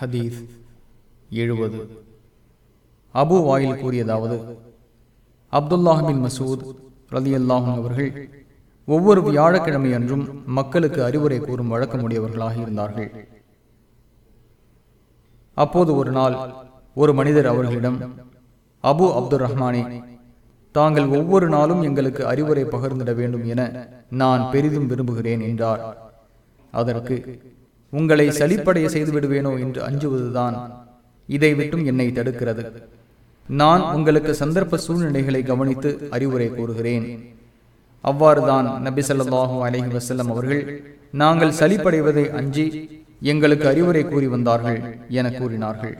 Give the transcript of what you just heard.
ஹதீஸ் எழுபது. அபு வாயில் கூறியதாவது அப்துல்லாஹின் மசூத் ரதி அல்லாஹும் அவர்கள் ஒவ்வொரு வியாழக்கிழமை அன்றும் மக்களுக்கு அறிவுரை கூறும் வழக்கமுடையவர்களாக இருந்தார்கள். அப்போது ஒரு நாள் ஒரு மனிதர் அவர்களிடம் அபு அப்துல் ரஹ்மானே தாங்கள் ஒவ்வொரு நாளும் எங்களுக்கு அறிவுரை பகிர்ந்திட வேண்டும் என நான் பெரிதும் விரும்புகிறேன் என்றார். அதற்கு உங்களை சலிப்படைய செய்து விடுவேனோ என்று அஞ்சுவதுதான். இதை விட்டும் என்னை தடுக்கிறது. நான் உங்களுக்கு சந்தர்ப்ப சூழ்நிலைகளை கவனித்து அறிவுரை கூறுகிறேன். அவ்வாறுதான் நபி ஸல்லல்லாஹு அலைஹி அவர்கள் நாங்கள் சலிப்படைவதை அஞ்சி எங்களுக்கு அறிவுரை கூறி வந்தார்கள் என கூறினார்கள்.